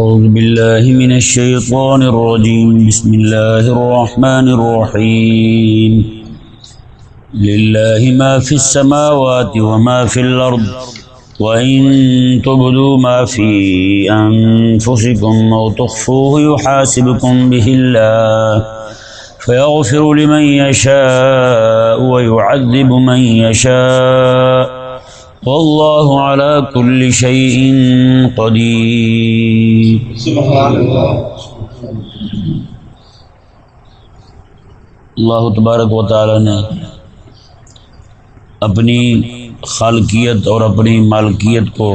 أعوذ بالله من الشيطان الرجيم. بسم الله الرحمن الرحيم. لله ما في السماوات وما في الأرض. وإن تبدوا ما في أنفسكم أو تخفوه يحاسبكم به الله. فيغفر لمن يشاء ويعذب من يشاء. والله على كل شيء قدير اللہ تبارک و تعالی نے اپنی خالقیت اور اپنی مالکیت کو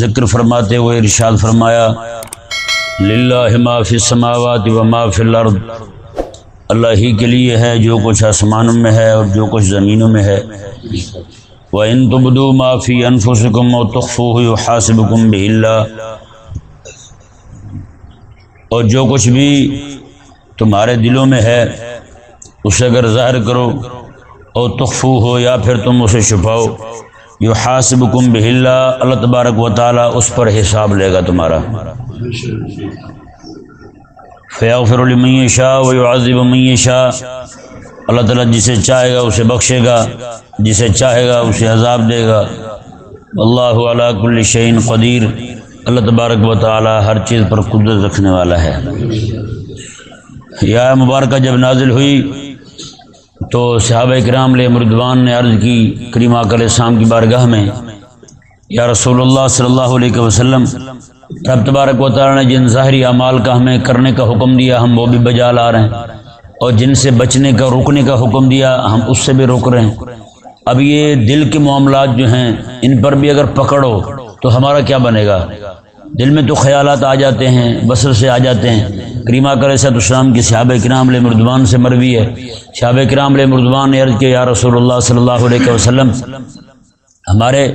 ذکر فرماتے ہوئے ارشاد فرمایا، للہ ما فی السماوات و ما فی الارض۔ اللہ ہی کے لیے ہے جو کچھ آسمانوں میں ہے اور جو کچھ زمینوں میں ہے۔ وہ ان تبدو معافی انفسکم و تخفو حاصبکم بہلا اور جو کچھ بھی تمہارے دلوں میں ہے، اسے اگر ظاہر کرو اور تخفو ہو یا پھر تم اسے چھپاؤ یو حاصب کم اللہ تبارک و تعالیٰ اس پر حساب لے گا تمہارا۔ فیاغفر لمن شاہ و عظب من شاہ اللہ تعالیٰ جسے چاہے گا اسے بخشے گا، جسے چاہے گا اسے عذاب دے گا۔ اللہ علیہ کل شعین قدیر۔ اللہ تبارک و تعالیٰ ہر چیز پر قدرت رکھنے والا ہے۔ یا مبارکہ جب نازل ہوئی تو صحابہ کرام علیہ مردوان نے عرض کی کریمہ کل شام کی بارگاہ میں، یا رسول اللہ صلی اللہ علیہ وسلم، رب تبارک و تعالیٰ نے جن ظاہری اعمال کا ہمیں کرنے کا حکم دیا، ہم وہ بھی بجا لا رہے ہیں۔ اور جن سے بچنے کا، رکنے کا حکم دیا، ہم اس سے بھی روک رہے ہیں۔ اب یہ دل کے معاملات جو ہیں، ان پر بھی اگر پکڑو تو ہمارا کیا بنے گا؟ دل میں تو خیالات آ جاتے ہیں، بصر سے آ جاتے ہیں۔ کریمہ کر صد السلام کی صحابہ کرام علیہ مردوان سے مروی ہے۔ صحابہ کرام علیہ مردوان نے عرض کے یا رسول اللہ صلی اللہ علیہ وسلم، ہمارے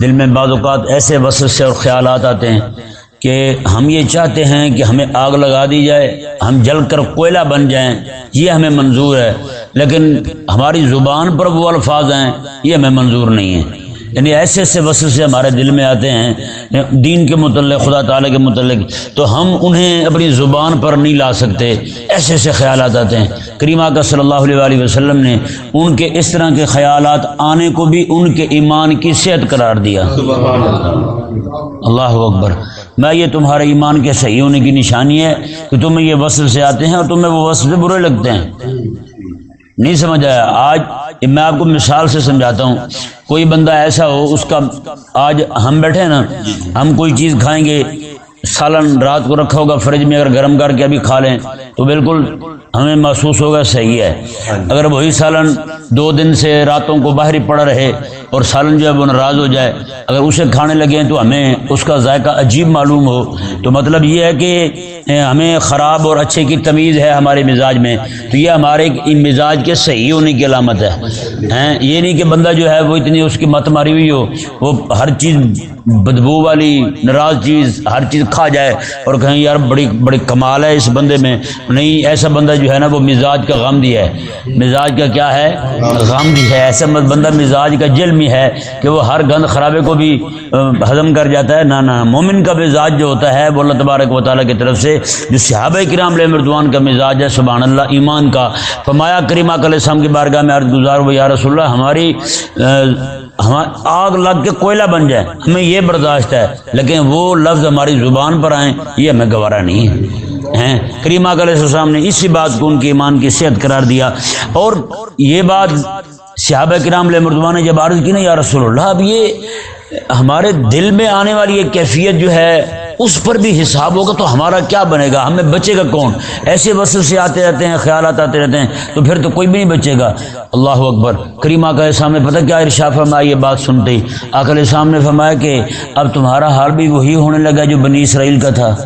دل میں بعض اوقات ایسے بصر سے اور خیالات آتے ہیں کہ ہم یہ چاہتے ہیں کہ ہمیں آگ لگا دی جائے ہم جل کر کوئلہ بن جائیں یہ ہمیں منظور ہے۔ لیکن ہماری زبان پر وہ الفاظ ہیں یہ ہمیں منظور نہیں ہے یعنی ایسے ایسے وصل سے ہمارے دل میں آتے ہیں دین کے متعلق خدا تعالیٰ کے متعلق تو ہم انہیں اپنی زبان پر نہیں لا سکتے۔ ایسے ایسے خیالات آتے ہیں۔ کریمہ کا صلی اللہ علیہ وسلم نے ان کے اس طرح کے خیالات آنے کو بھی ان کے ایمان کی صحت قرار دیا۔ اللہ اکبر۔ میں یہ تمہارے ایمان کے صحیح ہونے کی نشانی ہے کہ تمہیں یہ وصف سے آتے ہیں اور تمہیں وہ وصل سے برے لگتے ہیں۔ نہیں سمجھ آیا؟ آج میں آپ کو مثال سے سمجھاتا ہوں۔ کوئی بندہ ایسا ہو، اس کا آج ہم بیٹھے نا، ہم کوئی چیز کھائیں گے، سالن رات کو رکھا ہوگا، فریج میں اگر گرم کر کے ابھی کھا لیں۔ تو بالکل ہمیں محسوس ہوگا صحیح ہے۔ اگر وہی سالن دو دن سے راتوں کو باہر ہی پڑا رہے اور سالن جو ہے وہ ناراض ہو جائے، اگر اسے کھانے لگے تو ہمیں اس کا ذائقہ عجیب معلوم ہو۔ تو مطلب یہ ہے کہ ہمیں خراب اور اچھے کی تمیز ہے ہمارے مزاج میں۔ تو یہ ہمارے مزاج کے صحیح ہونے کی علامت ہے۔ یہ نہیں کہ بندہ جو ہے وہ اتنی اس کی مت ماری ہوئی ہو، وہ ہر چیز بدبو والی، ناراض چیز ہر چیز کھا جائے اور کہیں، یار، بڑی بڑی کمال ہے اس بندے میں۔ نہیں، ایسا بندہ جو ہے نا، وہ مزاج کا غم دیا ہے۔ مزاج کا کیا ہے؟ غم دی ہے۔ ایسا بندہ مزاج کا جل میں ہے کہ وہ ہر گند خرابے کو بھی ہضم کر جاتا ہے۔ نہ نہ، مومن کا مزاج جو ہوتا ہے، وہ اللہ تبارک و تعالیٰ کی طرف سے جو صحابہ کرام علیہ مردوان کا مزاج ہے، سبحان اللہ، ایمان کا۔ فمایا کریمہ کل السلام کی بارگاہ میں عرض گزار، وہ یا رسول اللہ، ہماری ہم، آگ لگ کے کوئلہ بن جائے، ہمیں یہ برداشت ہے۔ لیکن وہ لفظ ہماری زبان پر آئیں، یہ ہمیں گوارا نہیں ہے۔ ہیں۔ کریمہ علیہ السلام نے اسی بات کو ان کے ایمان کی صحت قرار دیا۔ اور یہ بات صحابہ کرام علیہ مردوان نے جب عرض کی نا، یا رسول اللہ، اب یہ ہمارے دل میں آنے والی یہ کیفیت جو ہے، اس پر بھی حساب ہوگا تو ہمارا کیا بنے گا؟ ہمیں بچے گا کون؟ ایسے وصل سے آتے رہتے ہیں، خیالات آتے رہتے ہیں، تو پھر تو کوئی بھی نہیں بچے گا۔ اللہ اکبر۔ کریمہ کا سامنے پتہ کیا ارشا فرمایا یہ بات سنتے ہی۔ آکل سامنے فرمایا کہ اب تمہارا حال بھی وہی ہونے لگا جو بنی اسرائیل کا تھا۔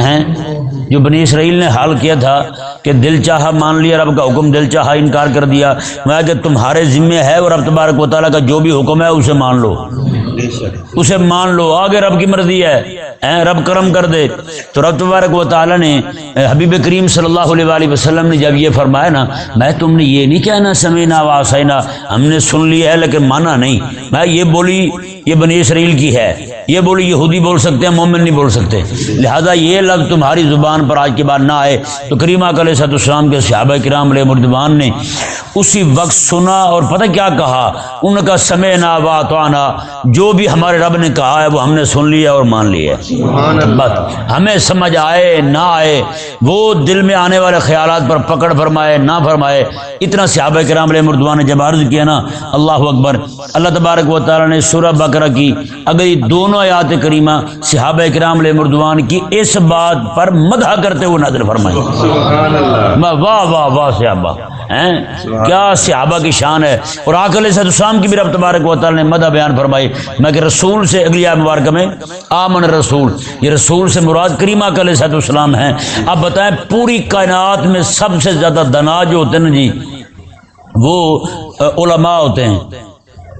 ہیں؟ جو بنی اسرائیل نے حال کیا تھا کہ دل چاہا مان لیا، رب کا حکم دل چاہا انکار کر دیا۔ میں کہ تمہارے ذمے ہے اور رب تبارک و تعالیٰ کا جو بھی حکم ہے، اسے مان لو۔ اسے مان لو، آگے رب کی مرضی ہے۔ رب کرم کر دے۔ تو رب تبارک و تعالیٰ نے حبیب کریم صلی اللہ علیہ وآلہ وسلم نے جب یہ فرمایا نا، میں تم نے یہ نہیں کہنا، سمینا واسینا ہم نے سن لیا ہے لیکن مانا نہیں۔ میں یہ بولی، یہ بنی اسرائیل کی ہے۔ یہ بولی یہودی بول سکتے ہیں مومن نہیں بول سکتے۔ لہذا یہ لفظ تمہاری زبان پر آج کے بعد نہ آئے۔ تو کریمہ کل صد السلام کے صحابہ کرام علیہ مردبان نے اسی وقت سنا اور پتہ کیا کہا؟ ان کا سمے نہ بات آنا جو بھی ہمارے رب نے کہا ہے وہ ہم نے سن لیا اور مان لیا۔ بس ہمیں سمجھ آئے نہ آئے وہ دل میں آنے والے خیالات پر پکڑ فرمائے نہ فرمائے۔ اتنا صحابہ کرام علیہ مردوان نے جب عرض کیا نا اللہ اکبر اللہ تبارک و تعالیٰ نے سورہ بکرا کی اگر یہ دونوں آیات کریمہ صحابہ کرام علیہ مردوان کی اس بات پر مدح کرتے ہوئے نظر فرمائی واہ واہ واہ صحابہ کیا صحابہ کی شان ہے؟ اور آکل صد السلام کی بھی رب تبارک و تعالیٰ نے مدح بیان فرمائی۔ میں کہ رسول سے اگلی آیت مبارکہ میں آمن رسول یہ رسول سے مراد کریمہ کل صد السلام ہیں۔ اب بتائیں پوری کائنات میں سب سے زیادہ دنا جو ہوتے ہیں نا جی وہ علماء ہوتے ہیں۔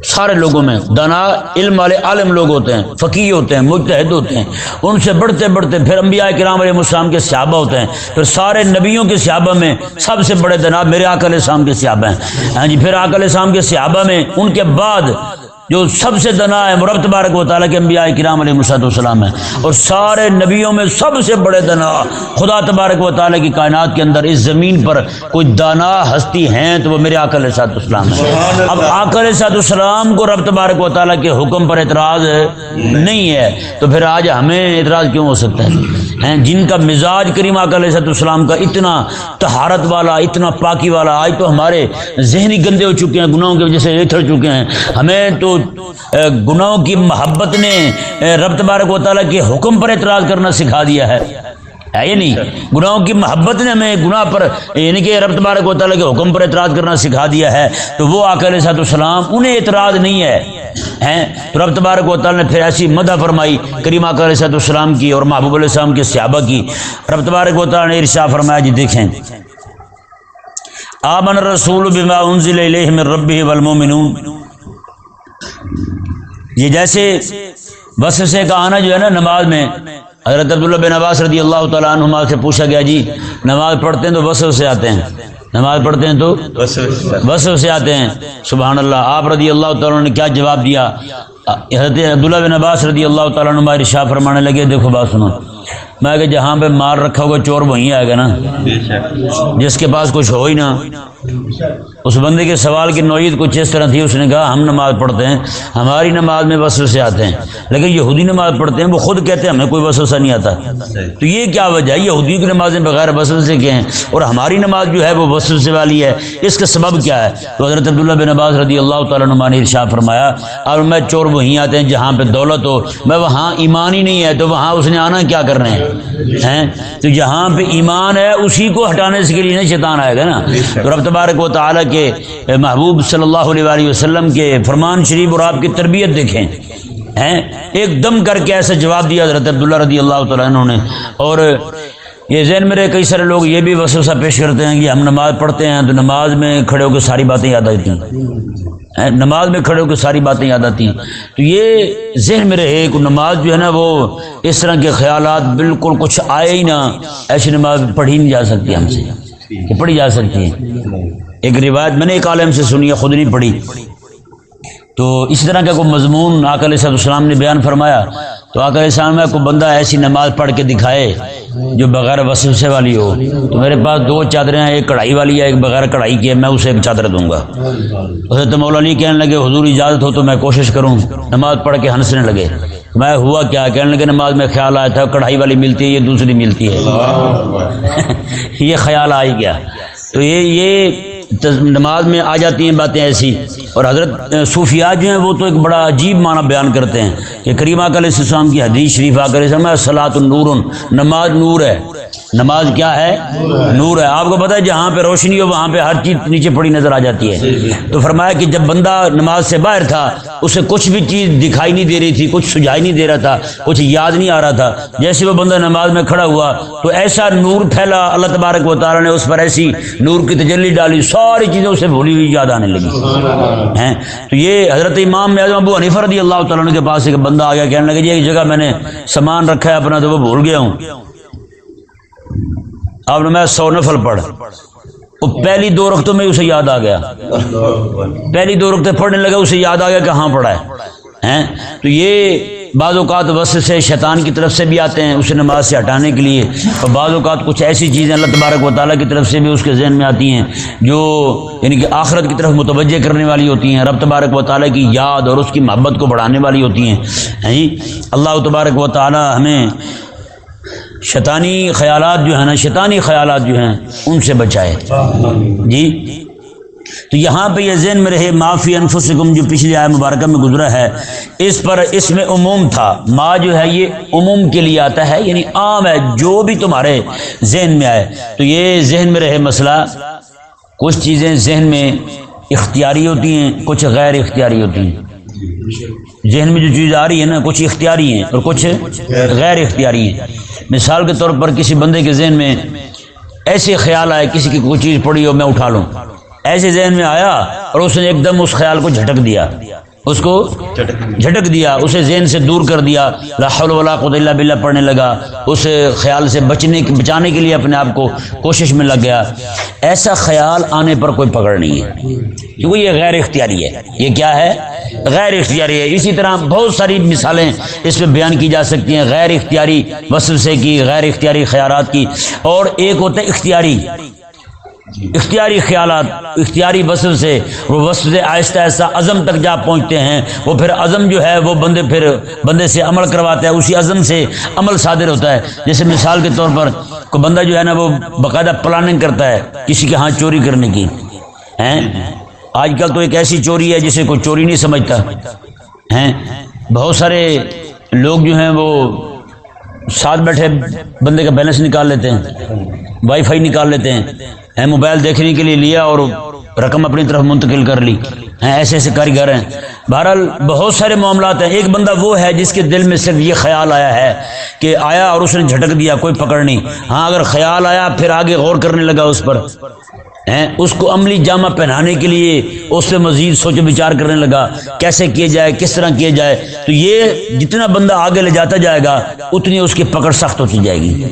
سارے لوگوں میں دانا، علم والے عالم لوگ ہوتے ہیں فقی ہوتے ہیں متحد ہوتے ہیں۔ ان سے بڑھتے بڑھتے پھر انبیاء کرام علیہ السلام کے صحابہ ہوتے ہیں۔ پھر سارے نبیوں کے صحابہ میں سب سے بڑے دنا میرے آکل السلام کے صحابہ ہیں۔ ہاں جی پھر آکل السلام کے صحابہ میں ان کے بعد جو سب سے دنا ہے مرب تبارک و تعالیٰ کے انبیاء کرام علیہ مسد والسلام ہے اور سارے نبیوں میں سب سے بڑے دنا خدا تبارک و تعالیٰ کی کائنات کے اندر اس زمین پر کوئی دانا ہستی ہیں تو وہ میرے آکل سات اسلام ہے اب آکل سات اسلام کو رب تبارک و تعالیٰ کے حکم پر اعتراض نہیں ہے۔ تو پھر آج ہمیں اعتراض کیوں ہو سکتا ہے؟ جن کا مزاج کریم علیہ صد السلام کا اتنا تہارت والا اتنا پاکی والا آج تو ہمارے ذہنی گندے ہو چکے ہیں گناہوں کی وجہ سے اتر چکے ہیں۔ ہمیں تو گناہوں کی محبت نے رب تبارک و تعالیٰ کے حکم پر اعتراض کرنا سکھا دیا ہے۔ ہے یہ نہیں؟ گناہوں کی محبت نے ہمیں گناہ پر یعنی کہ رب تبارک و تعالیٰ کے حکم پر اعتراض کرنا سکھا دیا ہے۔ تو وہ آکر صاحب السلام انہیں اعتراض نہیں ہے۔ ہیں؟ تو رب تبارک و تعالیٰ نے پھر ایسی مدہ فرمائی، کریم آکر صاحب السلام کی اور محبوب علیہ السلام کے صحابہ کی۔ رب تبارک و تعالیٰ نے ارشا فرمایا جی دیکھیں۔ آمن رسول بما انزل الیہ من ربہ والمومنون یہ جیسے بس سے کا آنا جو ہے نا نماز میں، حضرت عبداللہ بن عباس رضی اللہ تعالیٰ عنہ سے پوچھا گیا جی نماز پڑھتے ہیں تو بس سے آتے ہیں؟ نماز پڑھتے ہیں تو بس سے آتے ہیں۔ سبحان اللہ آپ رضی اللہ تعالیٰ نے کیا جواب دیا؟ حضرت عبداللہ بن عباس رضی اللہ تعالیٰ عنہ رشا فرمانے لگے، دیکھو بات سنو میں کہ جہاں پہ مار رکھا ہوگا چور وہیں آئے گا نا۔ جس کے پاس کچھ ہو ہی نا اس بندے کے سوال کی نوعیت کچھ اس طرح تھی اس نے کہا ہم نماز پڑھتے ہیں ہماری نماز میں وصل سے آتے ہیں۔ لیکن یہودی نماز پڑھتے ہیں وہ خود کہتے ہیں ہمیں کوئی سے نہیں آتا۔ تو یہ کیا وجہ ہے؟ یہودی کی نمازیں بغیر وصل سے کے ہیں۔ اور ہماری نماز جو ہے وہ وصل سے والی ہے۔ اس کا سبب کیا ہے؟ تو حضرت عبداللہ بن عباس رضی اللہ تعالیٰ نما نے ارشا فرمایا اور میں چور وہیں آتے ہیں جہاں پہ دولت ہو میں وہاں ایمان ہی نہیں ہے تو وہاں اس نے آنا کیا کرنا ہے؟ تو جہاں پہ ایمان ہے، اسی کو ہٹانے سے کے لیے شیطان آئے گا نا؟ تو رب تبارک و تعالیٰ کے محبوب صلی اللہ علیہ وسلم کے فرمان شریف اور آپ کی تربیت دیکھیں۔ ہیں؟ ایک دم کر کے ایسا جواب دیا حضرت عبداللہ رضی اللہ تعالیٰ عنہ نے۔ اور یہ ذہن میرے کئی سارے لوگ یہ بھی وسوسہ پیش کرتے ہیں کہ ہم نماز پڑھتے ہیں تو نماز میں کھڑے ہو کے ساری باتیں یاد آتی ہیں۔ نماز میں کھڑے ہو کے ساری باتیں یاد آتی ہیں۔ تو یہ ذہن میں رہے کہ نماز جو ہے نا وہ اس طرح کے خیالات بالکل کچھ آئے ہی نہ، ایسی نماز پڑھی نہیں جا سکتی ہم سے۔ کہ پڑھی جا سکتی ہے۔ ایک روایت میں نے ایک عالم سے سنی ہے، خود نہیں پڑھی۔ تو اس طرح کا کوئی مضمون آکل صاحب السلام نے بیان فرمایا، تو آکل السلام میں کوئی بندہ ایسی نماز پڑھ کے دکھائے جو بغیر وسوسے والی ہو تو میرے پاس دو چادریں ہیں ایک کڑھائی والی ہے ایک بغیر کڑھائی کی ہے میں اسے ایک چادر دوں گا۔ اسے تو مولا علی کہنے لگے حضور اجازت ہو تو میں کوشش کروں۔ نماز پڑھ کے ہنسنے لگے۔ میں ہوا کیا؟ کہنے لگے نماز میں خیال آیا تھا کڑھائی والی ملتی ہے یہ دوسری ملتی ہے۔ یہ خیال آ ہی گیا۔ تو یہ یہ نماز میں آ جاتی ہیں باتیں ایسی۔ اور حضرت صوفیات جو ہیں وہ تو ایک بڑا عجیب معنی بیان کرتے ہیں کہ کریمہ علیہ السلام کی حدیث شریف آ کر سلاۃ النور نماز نور ہے۔ نماز کیا ہے؟ نور ہے۔ آپ کو پتا ہے جہاں پہ روشنی ہو، وہاں پہ ہر چیز نیچے پڑی نظر آ جاتی ہے۔ تو فرمایا کہ جب بندہ نماز سے باہر تھا، اسے کچھ بھی چیز دکھائی نہیں دے رہی تھی، کچھ سجائی نہیں دے رہا تھا، کچھ یاد نہیں آ رہا تھا۔ جیسے وہ بندہ نماز میں کھڑا ہوا، تو ایسا نور پھیلا۔ اللہ تبارک و تعالیٰ نے اس پر ایسی نور کی تجلی ڈالی، ساری چیزیں اسے بھولی ہوئی، یاد آنے لگی۔ ہیں؟ تو یہ حضرت امام اعظم ابو حنیفہ رضی اللہ تعالیٰ کے پاس ایک بندہ آ گیا، کہنے لگے جی ایک جگہ میں نے سامان رکھا ہے اپنا، تو وہ بھول گیا ہوں۔ آپ نے میں سو نفل پڑھ۔ وہ پہلی دو رختوں میں اسے یاد آ گیا۔ پہلی دو رختیں پڑھنے لگا اسے یاد آ گیا کہ ہاں پڑھا ہے۔ تو یہ بعض اوقات وصف سے شیطان کی طرف سے بھی آتے ہیں اسے نماز سے ہٹانے کے لیے۔ اور بعض اوقات کچھ ایسی چیزیں اللہ تبارک و تعالیٰ کی طرف سے بھی اس کے ذہن میں آتی ہیں جو یعنی کہ آخرت کی طرف متوجہ کرنے والی ہوتی ہیں، رب تبارک و تعالیٰ کی یاد اور اس کی محبت کو بڑھانے والی ہوتی ہیں؟ اللہ تبارک و تعالیٰ ہمیں شیطانی خیالات جو ہیں نا، شیطانی خیالات جو ہیں، ان سے بچائے۔ جی؟ تو یہاں پہ یہ ذہن میں رہے، معافی انفسکم جو پچھلی آئے مبارکہ میں گزرا ہے، اس پر اس میں عموم تھا۔ ما جو ہے، یہ عموم کے لیے آتا ہے یعنی عام ہے، جو بھی تمہارے ذہن میں آئے۔ تو یہ ذہن میں رہے مسئلہ، کچھ چیزیں ذہن میں اختیاری ہوتی ہیں، کچھ غیر اختیاری ہوتی ہیں۔ ذہن میں جو چیز آ رہی ہے نا، کچھ اختیاری ہیں اور کچھ غیر اختیاری ہیں۔ مثال کے طور پر کسی بندے کے ذہن میں ایسے خیال آئے، کسی کی کوئی چیز پڑی ہو، میں اٹھا لوں۔ ایسے ذہن میں آیا اور اس نے ایک دم اس خیال کو جھٹک دیا۔ اس کو جھٹک دیا، اسے ذہن سے دور کر دیا۔ لا حول ولا قوت الا باللہ پڑھنے لگا۔ اس خیال سے بچنے بچانے کے لیے اپنے آپ کو کوشش میں لگ گیا۔ ایسا خیال آنے پر کوئی پکڑ نہیں ہے۔ کیونکہ یہ غیر اختیاری ہے۔ یہ کیا ہے؟ غیر اختیاری ہے۔ اسی طرح بہت ساری مثالیں اس میں بیان کی جا سکتی ہیں۔ غیر اختیاری وسوسے کی، غیر اختیاری خیالات کی۔ اور ایک ہوتا ہے اختیاری۔ اختیاری خیالات، اختیاری وصف سے وہ وصف سے آہستہ آہستہ عزم تک جا پہنچتے ہیں۔ وہ پھر عزم جو ہے، وہ بندے پھر بندے سے عمل کرواتا ہے۔ اسی عزم سے عمل صادر ہوتا ہے۔ جیسے مثال کے طور پر کوئی بندہ جو ہے نا، وہ باقاعدہ پلاننگ کرتا ہے کسی کے ہاں چوری کرنے کی۔ ہیں؟ آج کل تو ایک ایسی چوری ہے جسے کوئی چوری نہیں سمجھتا۔ ہیں؟ بہت سارے لوگ جو ہیں وہ ساتھ بیٹھے بندے کا بیلنس نکال لیتے ہیں، وائی فائی نکال لیتے ہیں۔ موبائل دیکھنے کے لیے لیا اور رقم اپنی طرف منتقل کر لی۔ ایسے ایسے کاریگر ہیں۔ بہرحال بہت سارے معاملات ہیں۔ ایک بندہ وہ ہے جس کے دل میں صرف یہ خیال آیا ہے کہ آیا اور اس نے جھٹک دیا، کوئی پکڑ نہیں۔ ہاں اگر خیال آیا پھر آگے غور کرنے لگا اس پر۔ اس کو عملی جامہ پہنانے کے لیے اس سے مزید سوچ بچار کرنے لگا، کیسے کیے جائے، کس طرح کیے جائے۔ تو یہ جتنا بندہ آگے لے جاتا جائے گا، اتنی اس کی پکڑ سخت ہوتی جائے گی۔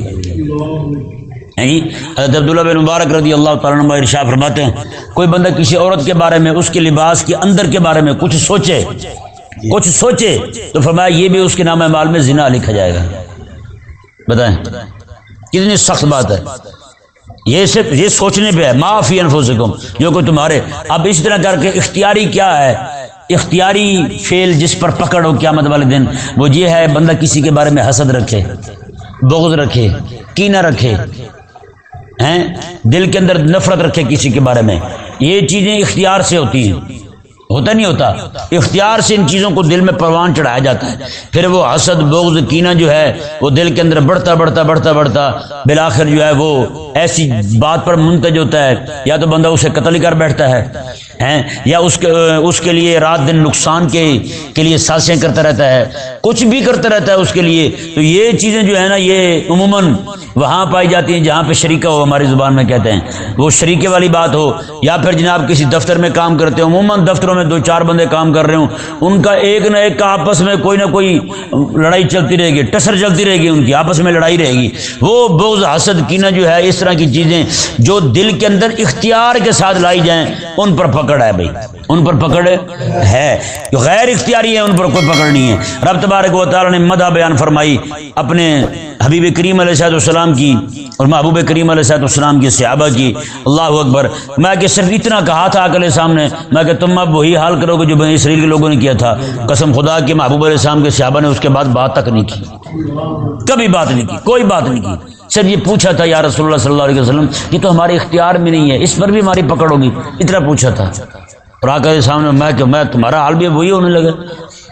یعنی حضرت عبداللہ بن مبارک رضی اللہ تعالیٰ ارشا فرماتے ہیں، کوئی بندہ کسی عورت کے بارے میں، اس کے لباس کے اندر کے بارے میں کچھ سوچے کچھ سوچے، تو فرمایا یہ بھی اس کے نام مال میں زنا لکھا جائے گا۔ بتائیں، کتنی سخت بات ہے۔ یہ صرف یہ سوچنے پہ ہے۔ معافی انفسکم۔ جو کہ تمہارے اب اس طرح کر کے اختیاری کیا ہے؟ اختیاری فیل جس پر پکڑ ہو قیامت والے دن، وہ یہ ہے، بندہ کسی کے بارے میں حسد رکھے، بغض رکھے، کینہ رکھے، ہیں؟ دل کے اندر نفرت رکھے کسی کے بارے میں۔ یہ چیزیں اختیار سے ہوتی ہیں۔ ہوتا نہیں ہوتا. اختیار سے ان چیزوں کو دل میں پروان چڑھایا جاتا ہے. پھر وہ حسد، بغض، کینہ جو ہے، وہ دل کے اندر بڑھتا بڑھتا بڑھتا بڑھتا بلاخر جو ہے وہ ایسی بات پر منتج ہوتا ہے. یا تو بندہ اسے قتل کر بیٹھتا ہے یا اس کے اس کے لیے رات دن نقصان کے کے لیے سازشیں کرتا رہتا ہے. کچھ بھی کرتا رہتا ہے اس کے لیے. تو یہ چیزیں جو ہے نا، یہ عموماً وہاں پائی جاتی ہیں جہاں پہ شریکہ ہو، ہماری زبان میں کہتے ہیں. وہ شریکے والی بات ہو، یا پھر جناب کسی دفتر میں کام کرتے ہو، عموماً دفتروں میں میں دو چار بندے کام کر رہے ہوں، ان کا ایک نہ ایک کا آپس میں کوئی نہ کوئی لڑائی چلتی رہے گی، ٹسر چلتی رہے گی، ان کی آپس میں لڑائی رہے گی۔ وہ بوز حسد کینہ جو ہے، اس طرح کی چیزیں جو دل کے اندر اختیار کے ساتھ لائی جائیں، ان پر پکڑ ہے بھائی۔ ان پر پکڑ ہے۔ جو غیر اختیاری ہے، ان پر کوئی پکڑ نہیں ہے۔ رب تبارک و تعالی نے مدہ بیان فرمائی اپنے حبیب کریم علیہ صاحب السلام کی اور محبوب کریم علیہ صاحب السلام کی صحابہ کی۔ اللہ اکبر۔ میں کہ صرف اتنا کہا تھا اکلے سامنے، میں کہ تم اب وہی وہی حال کرو گے جو بنی اسرائیل کے لوگوں نے کیا تھا۔ قسم خدا کے محبوب علیہ السلام کے صحابہ نے اس کے بعد بات تک نہیں کی۔ کبھی بات نہیں کی، کوئی بات نہیں کی۔ سر یہ پوچھا تھا، یا رسول اللہ صلی اللہ علیہ وسلم، یہ تو ہمارے اختیار میں نہیں ہے، اس پر بھی ہماری پکڑ ہوگی۔ اتنا پوچھا تھا۔ اور آ کر سامنے میں کہ میں تمہارا حال بھی وہی ہونے لگا۔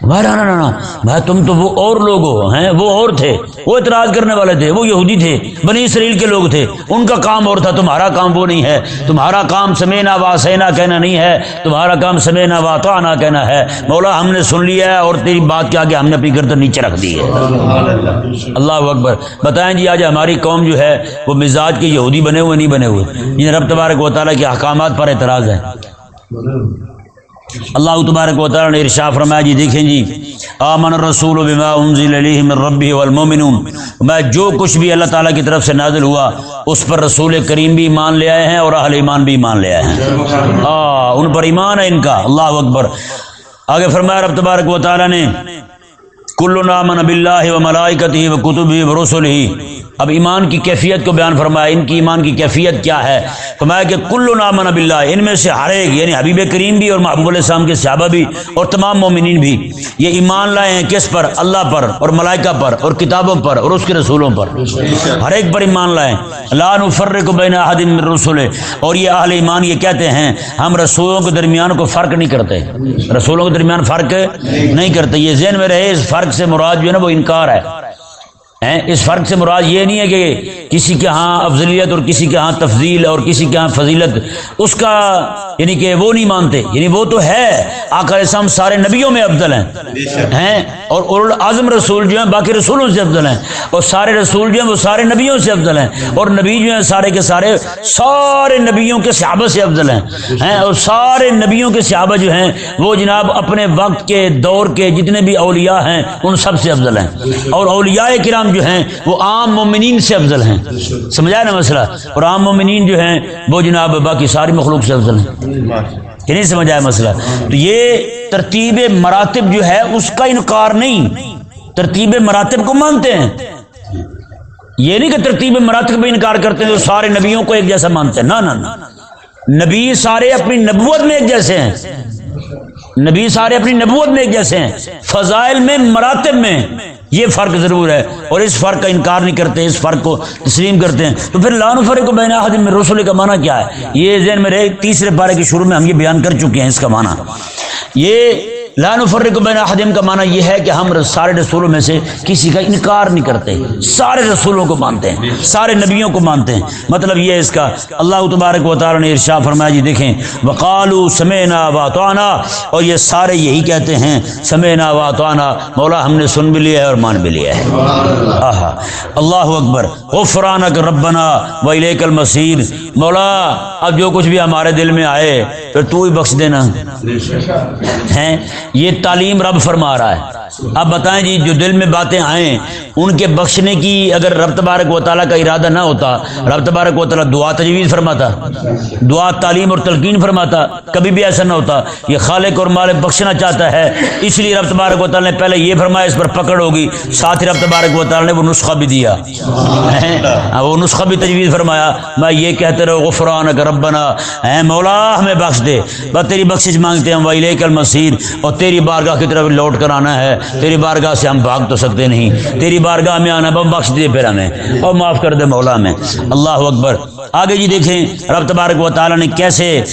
نا نا نا بھائی تم تو وہ اور لوگ ہو، ہیں، وہ اور تھے۔ وہ اعتراض کرنے والے تھے، وہ یہودی تھے، بنی اسرائیل کے لوگ تھے۔ ان کا کام اور تھا، تمہارا کام وہ نہیں ہے۔ تمہارا کام سمینا وا سینا کہنا نہیں ہے۔ تمہارا کام سمینا وا تو آنا کہنا ہے۔ مولا، ہم نے سن لیا ہے اور تیری بات کے آگے ہم نے اپنی گردن نیچے رکھ دی ہے۔ اللہ اکبر۔ بتائیں جی آج ہماری قوم جو ہے، وہ مزاج کے یہودی بنے ہوئے، نہیں بنے ہوئے۔ جن رب تبارک و تعالیٰ کے احکامات پر اعتراض ہے۔ اللہ تبارک و تعالی نے ارشاد فرمایا جی دیکھیں جی آمن الرسول بما انزل الیہ من ربہ والمؤمنون۔ میں جو کچھ بھی اللہ تعالیٰ کی طرف سے نازل ہوا، اس پر رسول کریم بھی ایمان لے آئے ہیں اور اہل ایمان بھی ایمان لے آئے ہیں۔ آ ان پر ایمان ہے ان کا۔ اللہ اکبر۔ آگے فرمایا، رب تبارک و تعالی نے کل نامن اب اللہ و ملائکت و کتب و رسول اب ایمان کی کیفیت کو بیان فرمایا، ان کی ایمان کی کیفیت کیا ہے؟ فرمایا کہ کل نامن اب اللہ ان میں سے ہر ایک یعنی حبیب کریم بھی اور محبوب علیہ السلام کے صحابہ بھی اور تمام مومنین بھی، یہ ایمان لائے ہیں کس پر؟ اللہ پر اور ملائکہ پر اور کتابوں پر اور اس کے رسولوں پر۔ ہر ایک پر ایمان لائے۔ لا نفرق بین احد من رسول اور یہ اہل ایمان یہ کہتے ہیں، ہم رسولوں کے درمیان کو فرق نہیں کرتے۔ رسولوں کے درمیان فرق نہیں کرتے۔ یہ ذہن میں رہے، اس فرق سے مراد جو ہے نا، وہ انکار ہے۔ اس فرق سے مراد یہ نہیں ہے کہ کسی کے ہاں افضلیت اور کسی کے ہاں تفضیل اور کسی کے ہاں فضیلت اس کا یعنی کہ وہ نہیں مانتے یعنی وہ تو ہے۔ آقا اسلام سارے نبیوں میں افضل ہیں۔ ہیں؟ اور اعظم رسول جو ہیں باقی رسولوں سے افضل ہیں۔ اور سارے رسول جو ہیں وہ سارے نبیوں سے افضل ہیں۔ اور نبی جو ہیں سارے کے سارے سارے نبیوں کے صحابہ سے افضل ہیں۔ ہیں؟ اور سارے نبیوں کے صحابہ جو ہیں وہ جناب اپنے وقت کے دور کے جتنے بھی اولیاء ہیں ان سب سے افضل ہیں۔ اور اولیاء کرام جو ہیں، وہ عام مومنین سے افضل ہیں۔ سمجھا نا مسئلہ؟ اور عام مومنین جو ہیں، وہ جناب باقی ساری مخلوق سے افضل ہیں۔ یہ نہیں سمجھ آیا مسئلہ؟ تو یہ ترتیب مراتب جو ہے، اس کا انکار نہیں۔ ترتیب مراتب کو مانتے ہیں۔ یہ نہیں کہ ترتیب مراتب میں انکار کرتے ہیں تو سارے نبیوں کو ایک جیسا مانتے ہیں۔ نہ۔ نبی سارے اپنی نبوت میں ایک جیسے ہیں۔ نبی سارے اپنی نبوت میں ایک جیسے ہیں۔ فضائل میں، مراتب میں۔ یہ فرق ضرور ہے اور اس فرق کا انکار نہیں کرتے، اس فرق کو تسلیم کرتے ہیں۔ تو پھر لان فرق کو بین حدم میں رسول کا معنی کیا ہے؟ یہ ذہن میں رہے، تیسرے پارے کے شروع میں ہم یہ بیان کر چکے ہیں اس کا معنی۔ یہ لان فرق بین حدم کا معنی یہ ہے کہ ہم سارے رسولوں میں سے کسی کا انکار نہیں کرتے۔ سارے رسولوں کو مانتے ہیں، سارے نبیوں کو مانتے ہیں۔ مطلب یہ ہے اس کا۔ اللہ تبارک و تعالی نے ارشا فرمایا جی دیکھیں وقالو سمینا واتوانا اور یہ سارے یہی کہتے ہیں سمینا واتوانا مولا ہم نے سن بھی لیا ہے اور مان بھی لیا ہے۔ آہا۔ اللہ اکبر۔ غفرانک ربنا و الیک المصیر۔ مولا، اب جو کچھ بھی ہمارے دل میں آئے، تو تو ہی بخش دینا۔ ہیں؟ یہ تعلیم رب فرما رہا ہے۔ اب بتائیں جی جو دل میں باتیں آئیں، ان کے بخشنے کی اگر رب تبارک و تعالیٰ کا ارادہ نہ ہوتا، رب تبارک و تعالیٰ دعا تجویز فرماتا، دعا تعلیم اور تلقین فرماتا، کبھی بھی ایسا نہ ہوتا۔ یہ خالق اور مالک بخشنا چاہتا ہے، اس لیے رب تبارک و تعالیٰ نے پہلے یہ فرمایا، اس پر پکڑ ہوگی۔ ساتھ ہی رب تبارک و تعالیٰ نے وہ نسخہ بھی دیا۔ وہ نسخہ بھی تجویز فرمایا۔ میں یہ کہتے رہو غفران اگر ربنا، اے مولا، ہمیں بخش دے۔ بس تیری بخشش مانگتے ہیں وہی لے کر مسیر اور تیری بارگاہ کی طرف لوٹ کر آنا ہے۔ تیری بارگاہ سے ہم بھاگ تو سکتے نہیں۔ تیری بارگاہ میں آنا بم بخش دے پھر ہمیں۔ اور معاف کر دے مولا میں۔ اللہ اکبر۔ آگے جی دیکھیں، رب تبارک و تعالیٰ نے کیسے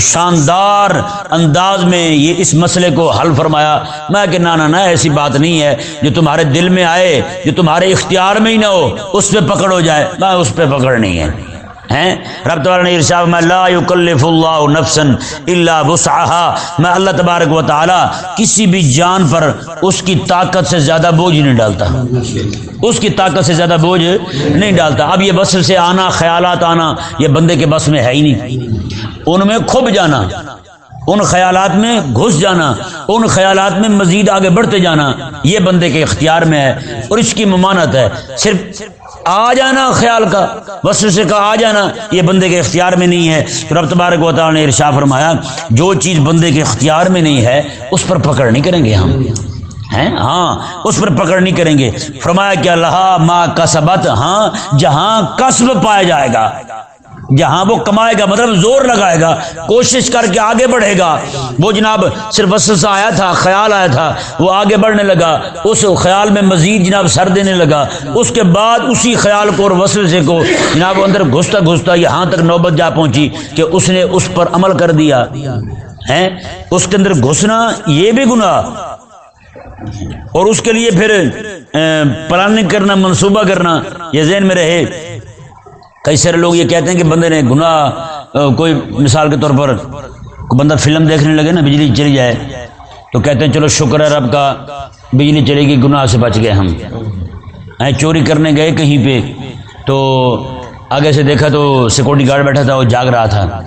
شاندار انداز میں یہ اس مسئلے کو حل فرمایا۔ میں کہ نانا، نہ ایسی بات نہیں ہے۔ جو تمہارے دل میں آئے، جو تمہارے اختیار میں ہی نہ ہو، اس پہ پکڑ ہو جائے۔ میں اس پہ پکڑ نہیں ہے۔ ہیں؟ رب تعالیٰ نے ارشاد میں لا یکلف اللہ نفسا الا وسعها میں اللہ تبارک و تعالی کسی بھی جان پر اس کی طاقت سے زیادہ بوجھ نہیں ڈالتا۔ اس کی طاقت سے زیادہ بوجھ نہیں ڈالتا۔ اب یہ بس سے آنا، خیالات آنا، یہ بندے کے بس میں ہے ہی نہیں۔ ان میں کھب جانا، ان خیالات میں گھس جانا، ان خیالات میں مزید آگے بڑھتے جانا، یہ بندے کے اختیار میں ہے۔ اور اس کی ممانت ہے۔ صرف آ جانا خیال کا، بس کا آ جانا، یہ بندے کے اختیار میں نہیں ہے۔ رب تبارک و تعالیٰ نے ارشا فرمایا، جو چیز بندے کے اختیار میں نہیں ہے، اس پر پکڑ نہیں کریں گے ہم۔ ہیں؟ ہاں اس پر پکڑ نہیں کریں گے۔ فرمایا کہ اللہ ماں کسبت ہاں جہاں کسب پایا جائے گا۔ جہاں وہ کمائے گا مطلب زور لگائے گا، کوشش کر کے آگے بڑھے گا۔ وہ جناب صرف وسوسہ آیا تھا، خیال آیا تھا، وہ آگے بڑھنے لگا۔ اس خیال میں مزید جناب سر دینے لگا۔ اس کے بعد اسی خیال کو اور وسوسے کو جناب اندر گھستا گھستا یہاں تک نوبت جا پہنچی کہ اس نے اس پر عمل کر دیا۔ ہے اس کے اندر گھسنا یہ بھی گناہ۔ اور اس کے لیے پھر پلاننگ کرنا، منصوبہ کرنا، یہ ذہن میں رہے۔ کئی سارے لوگ یہ کہتے ہیں کہ بندے نے گناہ کوئی مثال کے طور پر بندہ فلم دیکھنے لگے نا، بجلی چلی جائے، تو کہتے ہیں چلو شکر ہے رب کا، بجلی چلے گی، گناہ سے بچ گئے ہم۔ چوری کرنے گئے کہیں پہ، تو آگے سے دیکھا تو سیکورٹی گارڈ بیٹھا تھا، وہ جاگ رہا تھا،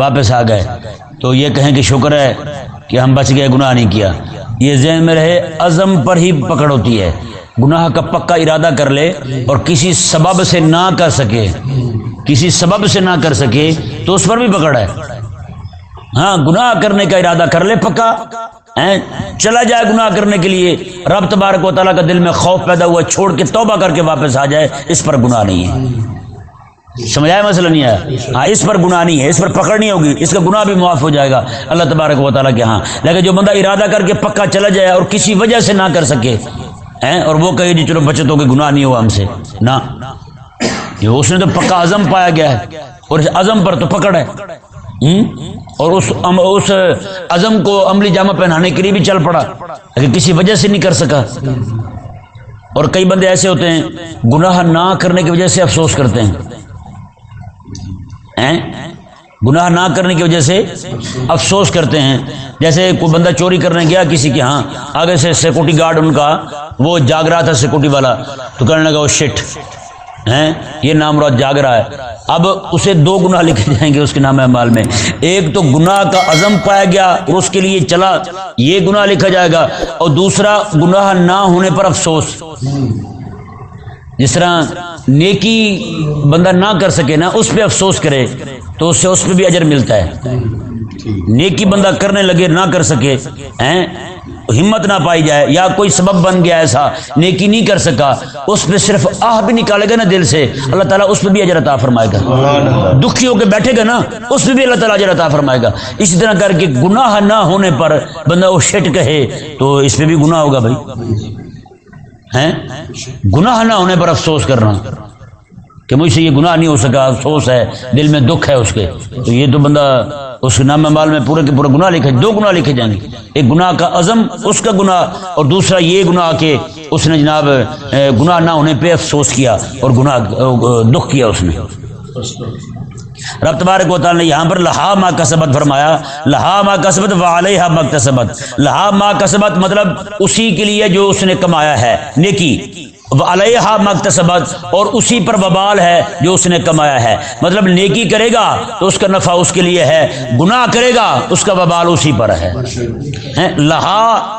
واپس آ گئے۔ تو یہ کہیں کہ شکر ہے کہ ہم بچ گئے، گناہ نہیں کیا۔ یہ ذہن میں رہے، عزم پر ہی پکڑ ہوتی ہے۔ گناہ کا پکا ارادہ کر لے اور کسی سبب سے نہ کر سکے، کسی سبب سے نہ کر سکے تو اس پر بھی پکڑ ہے۔ ہاں گناہ کرنے کا ارادہ کر لے پکا۔ چلا جائے گناہ کرنے کے لیے۔ رب تبارک و تعالیٰ کا دل میں خوف پیدا ہوا، چھوڑ کے توبہ کر کے واپس آ جائے، اس پر گناہ نہیں ہے۔ سمجھایا مسئلہ نہیں ہے؟ ہاں اس پر گناہ نہیں ہے، اس پر پکڑ نہیں ہوگی، اس کا گناہ بھی معاف ہو جائے گا۔ اللہ تبارک و تعالیٰ کے ہاں۔ لیکن جو بندہ ارادہ کر کے پکا چلا جائے اور کسی وجہ سے نہ کر سکے اور وہ کہے جی چلو بچتوں کے گناہ نہیں ہوا ہم سے۔ نہ اس نے تو پکا عزم پایا گیا ہے۔ اور اس عزم پر تو پکڑ ہے۔ اور اس اس عزم کو عملی جامہ پہنانے کے لیے بھی چل پڑا۔ لیکن کسی وجہ سے نہیں کر سکا۔ اور کئی بندے ایسے ہوتے ہیں، گناہ نہ کرنے کی وجہ سے افسوس کرتے ہیں؟ گناہ نہ کرنے کی وجہ سے افسوس کرتے ہیں۔ جیسے کوئی بندہ چوری کرنے گیا کسی کے ہاں آگے سے سیکورٹی گارڈ ان کا، وہ جاگ رہا تھا سیکورٹی والا۔ تو کرنے لگا oh وہ شٹ ہیں؟ یہ نام رات جاگ رہا ہے۔ اب اسے دو گناہ لکھے جائیں گے اس کے نام اعمال میں۔ ایک تو گناہ کا عزم پایا گیا اور اس کے لیے چلا۔ یہ گناہ لکھا جائے گا۔ اور دوسرا، گناہ نہ ہونے پر افسوس۔ جس طرح نیکی بندہ نہ کر سکے نا اس پہ افسوس کرے، تو اس سے اس پہ بھی اجر ملتا ہے۔ نیکی بندہ کرنے لگے، نہ کر سکے ہمت نہ پائی جائے، یا کوئی سبب بن گیا ایسا، نیکی نہیں کر سکا، اس پہ صرف آہ بھی نکالے گا نا دل سے، اللہ تعالیٰ اس پہ بھی عطا فرمائے گا۔ دکھی ہو کے بیٹھے گا نا، اس پہ بھی اللہ تعالیٰ اجر عطا فرمائے گا۔ اسی طرح کر کے گناہ نہ ہونے پر بندہ وہ شٹ کہے، تو اس پہ بھی گناہ ہوگا بھائی۔ ہیں؟ گناہ نہ ہونے پر افسوس کرنا۔ کہ مجھ سے یہ گناہ نہیں ہو سکا، افسوس ہے، دل میں دکھ ہے اس کے۔ تو یہ تو بندہ اس نام مال میں پورے کے پورے گناہ لکھے، دو گناہ لکھے جائیں گے۔ ایک گناہ کا عزم، اس کا گناہ، اور دوسرا یہ گناہ کہ اس نے جناب گناہ نہ ہونے پہ افسوس کیا اور گناہ دکھ کیا اس نے۔ رب تبارک و تعالی نے یہاں پر لہا ما کسبت فرمایا، لہا ما کسبت وعلیہا مکتسبت لہا ما کسبت مطلب اسی کے لیے جو اس نے کمایا ہے، نیکی۔ علیہ مکتسبت اور اسی پر ببال ہے جو اس نے کمایا ہے۔ مطلب نیکی کرے گا تو اس کا نفع اس کے لیے ہے، گناہ کرے گا اس کا ببال اسی پر ہے۔ لہا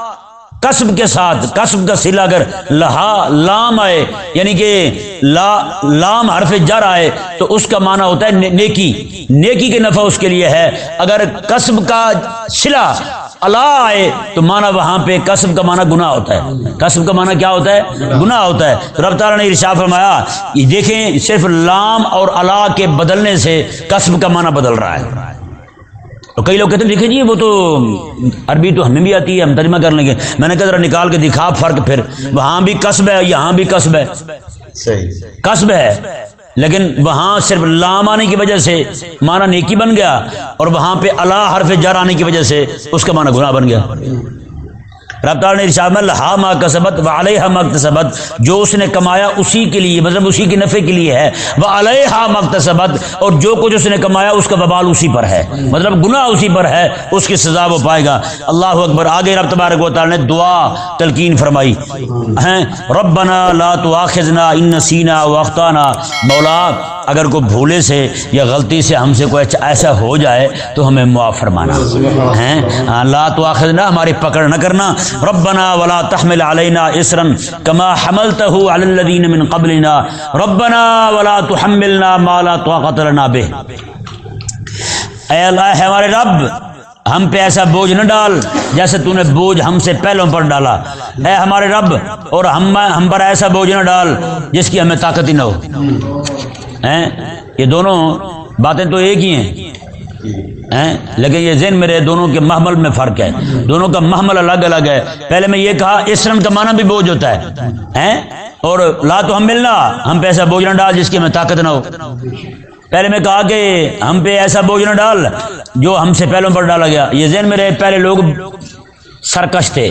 کسب کے ساتھ کسب کا سلا اگر لہا، لام آئے یعنی کہ لا، لام حرف جر آئے، تو اس کا معنی ہوتا ہے نیکی۔ نیکی کے نفع اس کے لیے ہے۔ اگر کسب کا سلا اللہ آئے، تو مانا وہاں پہ کسب کا مانا گناہ ہوتا ہے۔ کسب کا مانا کیا ہوتا ہے؟ گناہ ہوتا ہے۔ تو رب تعالیٰ نے ارشاد فرمایا دیکھیں، صرف لام اور اللہ کے بدلنے سے کسب کا مانا بدل رہا ہے۔ تو کئی لوگ کہتے ہیں دیکھیں جی وہ تو عربی تو ہمیں بھی آتی ہے ہم ترجمہ کر لیں گے۔ میں نے کہا ذرا نکال کے دکھا فرق پھر۔ وہاں بھی قصب ہے یہاں بھی قصب ہے۔ قصب ہے لیکن وہاں صرف لام آنے کی وجہ سے مانا نیکی بن گیا اور وہاں پہ اللہ حرف جر آنے کی وجہ سے اس کا مانا گناہ بن گیا۔ رب تعالیٰ نے ارشاد میں لہا ما کسبت و علیہ مکتسبت جو اس نے کمایا اسی کے لیے مطلب اسی کے نفع کے لیے ہے وہ علیہ مکتسبت اور جو کچھ اس نے کمایا اس کا ببال اسی پر ہے۔ مطلب گناہ اسی پر ہے، اس کی سزا وہ پائے گا۔ اللہ اکبر، آگے رب تبارک و تعالیٰ نے دعا، تلقین فرمائی۔ ہیں، ربنا لا تؤاخذنا ان نسینا واخطانا مولا، اگر کوئی بھولے سے یا غلطی سے ہم سے کوئی ایسا ہو جائے تو ہمیں معاف فرمانا۔ ہیں، لا تؤاخذنا، ہماری پکڑ نہ کرنا۔ ربنا ولا تحمل علينا اسرا كما حملته على الذين من قبلنا. ربنا ولا تحملنا ما لا طاقت لنا به. اے اللہ ہے ہمارے رب، ہم پہ ایسا بوجھ نہ ڈال جیسے تو نے بوجھ ہم سے پہلوں پر ڈالا۔ اے ہمارے رب، اور ہم ہم پر ایسا بوجھ نہ ڈال جس کی ہمیں طاقت ہی نہ ہو۔ یہ دونوں باتیں تو ایک ہی ہیں۔ لیکن یہ ذہن میرے دونوں کے محمل میں فرق ہے۔ دونوں کا محمل الگ الگ ہے۔ پہلے میں یہ کہا اسرن کا معنی بھی بوجھ ہوتا ہے۔ اور لا تو ہم ملنا ہم پہ ایسا بوجھ نہ ڈال جس کی ہمیں طاقت نہ ہو۔ پہلے میں کہا کہ ہم پہ ایسا بوجھ نہ ڈال جو ہم سے پہلوں پر ڈالا گیا۔ یہ ذہن میرے پہلے لوگ سرکش تھے۔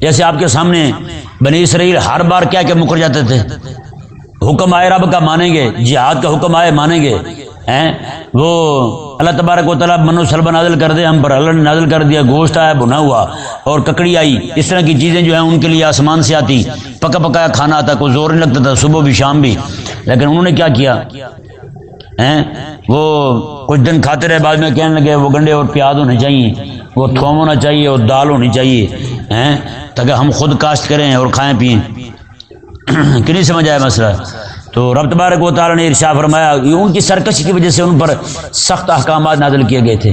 جیسے آپ کے سامنے بنی اسرائیل ہر بار کیا کیا مکر جاتے تھے۔ حکم آئے، رب کا مانیں گے، جہاد کا حکم آئے، مانیں گے۔ وہ اللہ تبارک و تعالیٰ منو سلبا نازل کر دے، ہم پر اللہ نے نازل کر دیا، گوشت آیا بنا ہوا، اور ککڑی آئی۔ اس طرح کی چیزیں جو ہیں ان کے لیے آسمان سے آتی۔ پکا پکایا کھانا آتا، کوئی زور نہیں لگتا تھا، صبح بھی، شام بھی۔ لیکن انہوں نے کیا کیا؟ وہ کچھ دن کھاتے رہے، بعد میں کہنے لگے، وہ گنڈے اور پیاز ہونے چاہیے، وہ تھوم ہونا چاہیے اور دال ہونی چاہیے۔ تاکہ ہم خود کاشت کریں اور کھائیں، پئیں۔ کہ نہیں سمجھ آیا مسئلہ؟ تو رب تبارک و تعالیٰ نے ارشا فرمایا ان کی سرکش کی وجہ سے ان پر سخت احکامات نازل کیے گئے تھے۔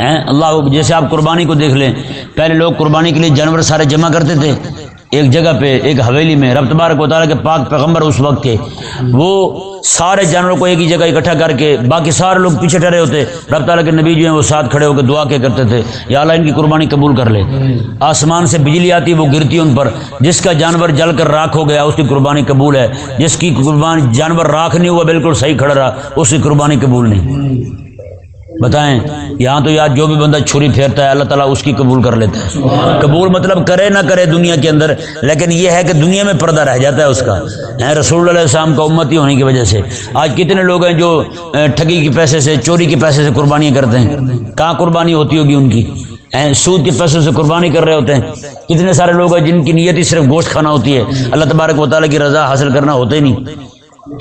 اللہ جیسے آپ قربانی کو دیکھ لیں، پہلے لوگ قربانی کے لیے جانور سارے جمع کرتے تھے۔ ایک جگہ پہ، ایک حویلی میں رب تبارک و تعالیٰ کے پاک پیغمبر اس وقت کے وہ سارے جانوروں کو ایک ہی جگہ اکٹھا کر کے، باقی سارے لوگ پیچھے ٹھہرے ہوتے۔ رب تعالیٰ کے نبی جو ہیں وہ ساتھ کھڑے ہو کے دعا کے کرتے تھے۔ یا اللہ ان کی قربانی قبول کر لے۔ آسمان سے بجلی آتی، وہ گرتی ان پر۔ جس کا جانور جل کر راکھ ہو گیا، اس کی قربانی قبول ہے۔ جس کی قربانی جانور راکھ نہیں ہوا، بالکل صحیح کھڑا رہا اس کی قربانی قبول نہیں۔ بتائیں، یہاں تو یار جو بھی بندہ چھری پھیرتا ہے، اللہ تعالیٰ اس کی قبول کر لیتا ہے۔ قبول مطلب کرے نہ کرے دنیا کے اندر، لیکن یہ ہے کہ دنیا میں پردہ رہ جاتا ہے اس کا۔ رسول اللہ السلام کا امتی ہونے کی وجہ سے۔ آج کتنے لوگ ہیں جو ٹھگی کے پیسے سے، چوری کے پیسے سے قربانیاں کرتے ہیں۔ کہاں قربانی ہوتی ہوگی ان کی؟ سود کے پیسوں سے قربانی کر رہے ہوتے ہیں۔ کتنے سارے لوگ ہیں جن کی نیت ہی صرف گوشت کھانا ہوتی ہے۔ اللہ تبارک و تعالیٰ کی رضا حاصل کرنا ہوتے ہی نہیں۔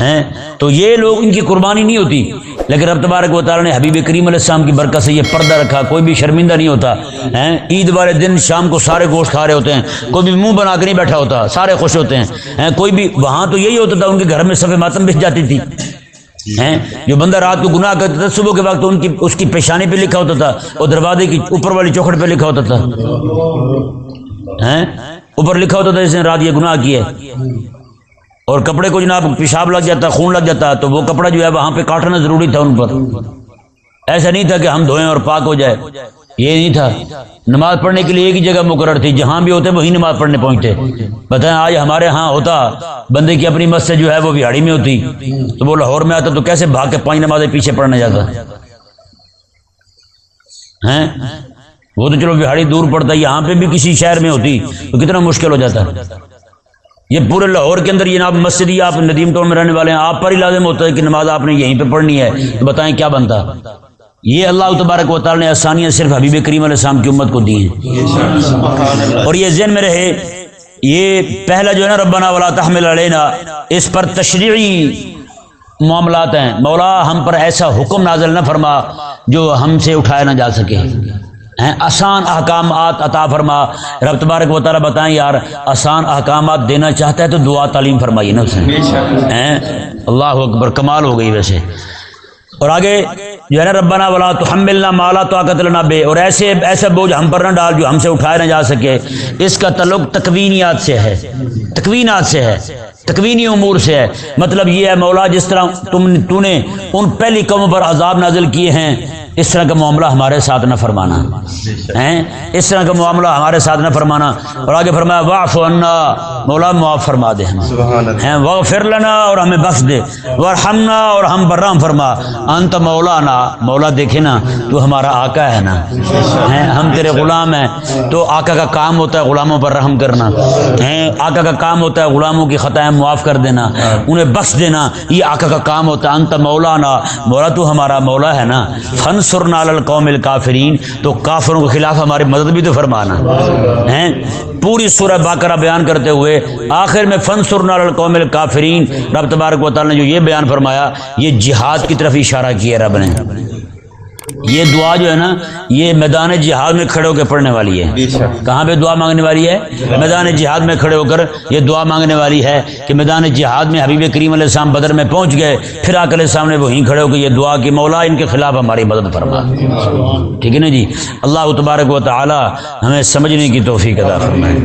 ہیں؟ تو یہ لوگ ان کی قربانی نہیں ہوتی۔ لیکن رب تبارک و تعالیٰ نے حبیب کریم علیہ السلام کی برکت سے یہ پردہ رکھا، کوئی بھی شرمندہ نہیں ہوتا۔ ہیں؟ عید والے دن شام کو سارے گوشت کھا رہے ہوتے ہیں، کوئی بھی منہ بنا کے نہیں بیٹھا ہوتا، سارے خوش ہوتے ہیں۔ کوئی بھی، وہاں تو یہی ہوتا تھا، ان کے گھر میں سفید ماتم بچ جاتی تھی۔ ہیں؟ جو بندہ رات کو گناہ کرتا تھا، صبح کے وقت ان کی، اس کی پیشانی پہ لکھا ہوتا تھا، اور دروازے کی اوپر والی چوکھٹ پہ لکھا ہوتا تھا۔ اوپر لکھا ہوتا تھا جس نے رات یہ گناہ کیا اور کپڑے کو جناب پیشاب لگ جاتا، خون لگ جاتا، تو وہ کپڑا جو ہے وہاں پہ کاٹنا ضروری تھا ان پر۔ ایسا نہیں تھا کہ ہم دھوئیں اور پاک ہو جائے۔ یہ نہیں تھا۔ نماز پڑھنے کے لیے ایک ہی جگہ مقرر تھی، جہاں بھی ہوتے وہی نماز پڑھنے پہنچتے۔ بتائیں آج ہمارے ہاں ہوتا، بندے کی اپنی مسجد جو ہے وہ بہاڑی میں ہوتی۔ تو وہ لاہور میں آتا تو کیسے بھاگ کے پانچ نمازیں پیچھے پڑھنے جاتا؟ ہیں؟ وہ تو چلو بہاڑی دور پڑتا، یہاں پہ بھی کسی شہر میں ہوتی، تو کتنا مشکل ہو جاتا۔ یہ پورے لاہور کے اندر یہ مسجد ہی آپ ندیم طور میں رہنے والے ہیں۔ آپ پر ہی لازم ہوتا ہے کہ نماز آپ نے یہیں پہ پڑھنی ہے۔ تو بتائیں کیا بنتا؟ یہ اللہ تبارک و تعالی نے آسانیاں صرف حبیب کریم علیہ السلام کی امت کو دی ہیں۔ اور یہ ذہن میں رہے، یہ پہلا جو ہے نا، ربنا ولا تحمل علینا، اس پر تشریعی معاملات ہیں۔ مولا ہم پر ایسا حکم نازل نہ فرما جو ہم سے اٹھایا نہ جا سکے۔ آسان احکامات عطا فرما۔ رب تبارک و تعالیٰ بتائیں یار، آسان احکامات دینا چاہتا ہے تو دعا تعلیم فرمائیے نا اسے اللہ اکبر، کمال ہو گئی ویسے۔ اور آگے جو ہے نا، ربنا والا تو ہم ملنا مالا تو آکت لنا بے۔ اور ایسے، ایسا بوجھ ہم پر نہ ڈال جو ہم سے اٹھائے نہ جا سکے۔ اس کا تعلق تکوینیات سے ہے۔ تکوینات سے ہے۔ تکوینی امور سے ہے۔ مطلب یہ ہے مولا جس طرح تم تو نے ان پہلی قوموں پر عذاب نازل کیے ہیں اس طرح کا معاملہ ہمارے ساتھ نہ فرمانا۔ اس طرح کا معاملہ ہمارے ساتھ نہ فرمانا۔ اور آگے فرمایا واف عنا مولا معاف فرما دے ہم وہ پھر لینا اور ہمیں بخش دے۔ ورحمنا اور ہم برام فرما۔ انت مولانا۔ مولا دیکھے نا تو ہمارا آقا ہے نا۔ ہم تیرے غلام ہیں۔ تو آقا کا کام ہوتا ہے غلاموں پر رحم کرنا۔ آقا کا کام ہوتا ہے غلاموں کی خطائیں معاف کر دینا انہیں بخش دینا یہ آقا کا کام ہوتا ہے انت مولانا مولا تو ہمارا مولا ہے نا۔ فن نال القوم الکافرین تو کافروں کے خلاف ہماری مدد بھی تو فرمانا۔ ہیں؟ پوری سورہ باقرہ بیان کرتے ہوئے آخر میں فن نال القوم الکافرین رب تبارک و تعالی نے جو یہ بیان فرمایا یہ جہاد کی طرف اشارہ کیا رب نے۔ یہ دعا جو ہے نا یہ میدان جہاد میں کھڑے ہو کے پڑھنے والی ہے۔ کہاں پہ دعا مانگنے والی ہے؟ میدان جہاد میں کھڑے ہو کر یہ دعا مانگنے والی ہے کہ میدان جہاد میں حبیب کریم علیہ السلام بدر میں پہنچ گئے پھر آ کر سامنے وہیں کھڑے ہو کے یہ دعا کہ مولا ان کے خلاف ہماری مدد فرما۔ ٹھیک ہے نا جی؟ اللہ تبارک و تعالی ہمیں سمجھنے کی توفیق ادا فرمائے۔